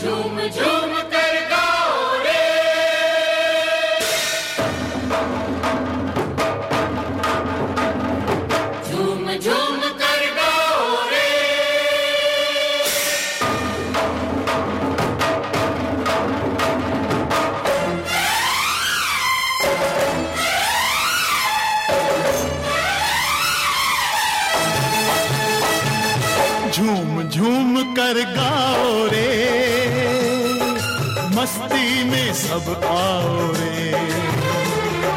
झूम झूम मस्ती में सब आओ रे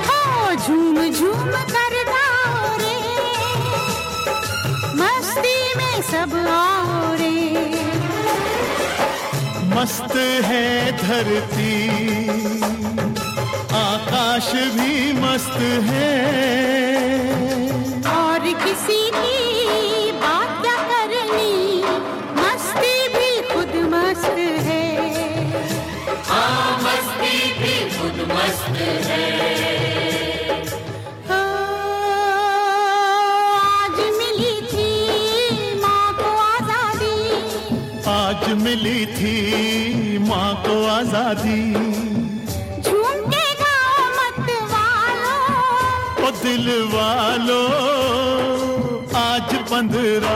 हाँ, झूम झूम कर गाओ रे मस्ती में सब आओ रे मस्त है धरती आकाश भी मस्त है। और किसी की मिली थी माँ को आज़ादी। आज मिली थी माँ को आज़ादी। झूम के गाओ मत वालों। ओ दिल वालों आज पंद्रह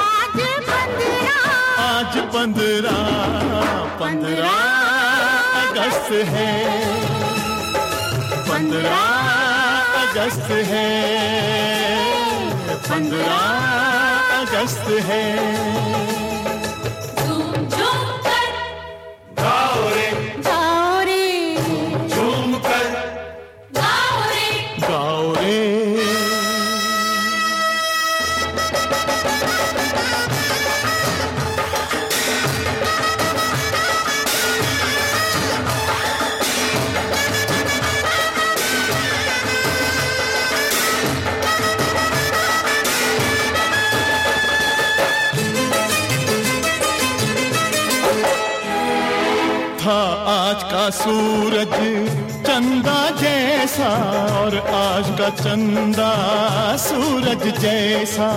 आज पंद्रह आज पंद्रह पंद्रह अगस्त है। पंद्रह अगस्त है। पंद्रह अगस्त है। का सूरज चंदा जैसा और आज का चंदा सूरज जैसा।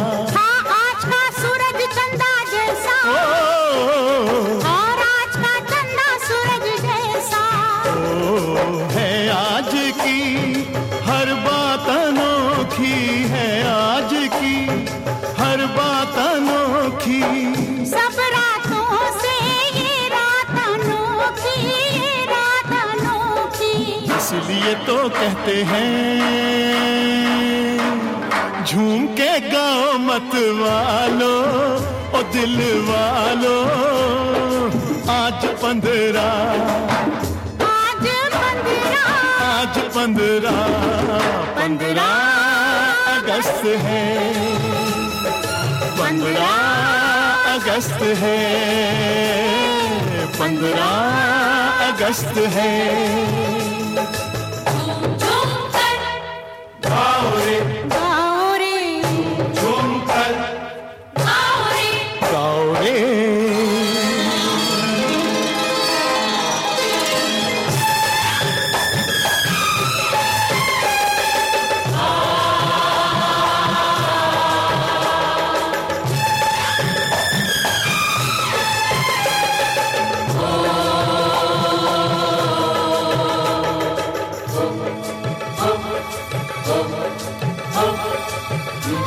इसलिए तो कहते हैं झूम के गाओ मत वालो ओ दिल वालो आज पंद्रह आज पंद्रह आज पंद्रह पंद्रह अगस्त है। पंद्रह अगस्त है। पंद्रह अगस्त है। you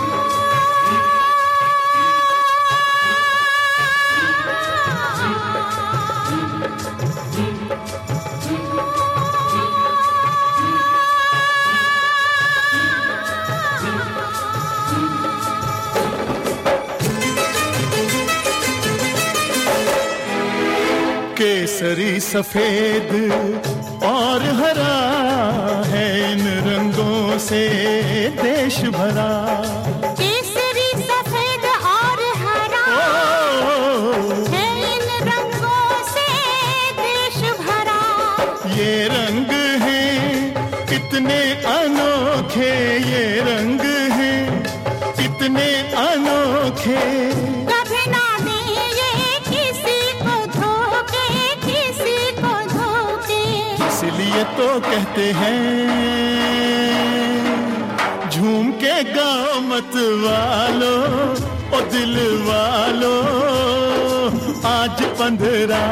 केसरी सफ़ेद और हरा है इन रंगों से देश भरा। केसरी सफ़ेद और हरा है इन रंगों से देश भरा। ये रंग है कितने अनोखे ये रंग है कितने अनोखे तो कहते हैं झूम के गाओ मत वालो ओ दिल वालो आज पंद्रह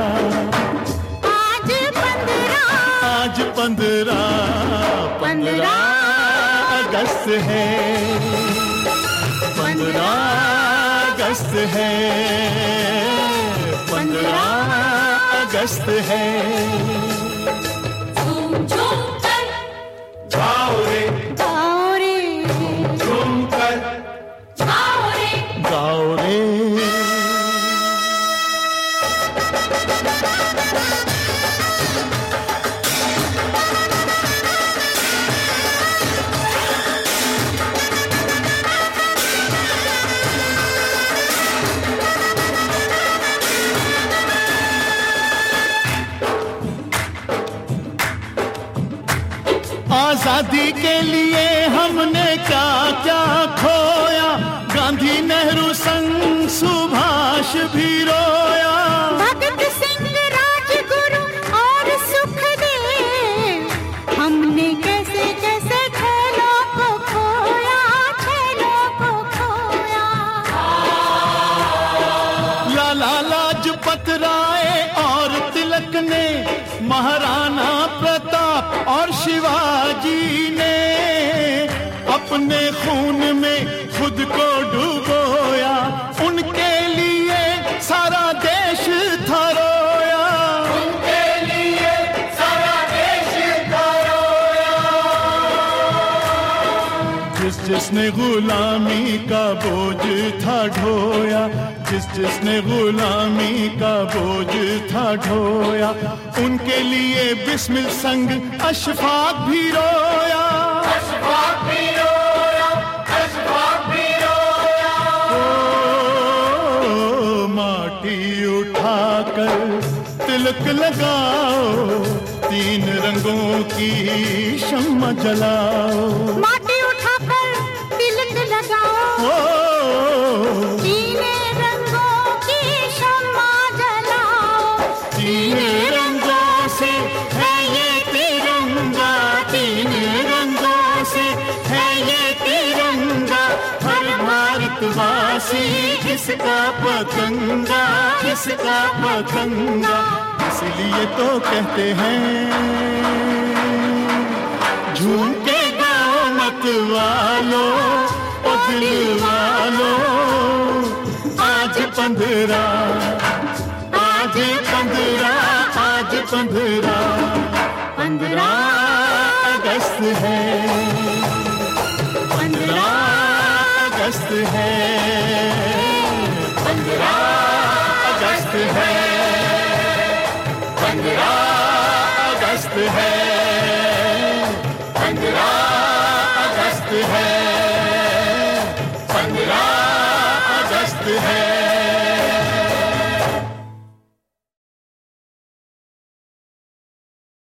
आज पंद्रह आज पंद्रह पंद्रह अगस्त है। पंद्रह अगस्त है। पंद्रह अगस्त है। आज़ादी के लिए हमने क्या क्या खोया? गांधी नेहरू संग सुभाष भी रोया। भगत सिंह राजगुरु और सुखदेव हमने कैसे कैसे खेलों को खोया खेलों को खोया। लाला लाजपत राय और तिलक ने महाराणा और शिवाजी ने अपने खून में खुद को डुबोया जिसने गुलामी का बोझ था ढोया जिस जिसने गुलामी का बोझ था ढोया उनके लिए बिस्मिल संग अशफाक भी रोया। अशफाक भी रोया अशफाक भी रोया। ओ माटी उठाकर तिलक लगाओ तीन रंगों की शम्मा जलाओ। माटी इसका पतंगा किसका पतंगा? इसलिए तो कहते हैं झूम के गाओ मत वालो। दिल वालो आज पंद्रह आज पंद्रह आज पंद्रह पंद्रह अगस्त है। पंद्रह अगस्त है। पंद्रह अगस्त है। पंद्रह अगस्त है।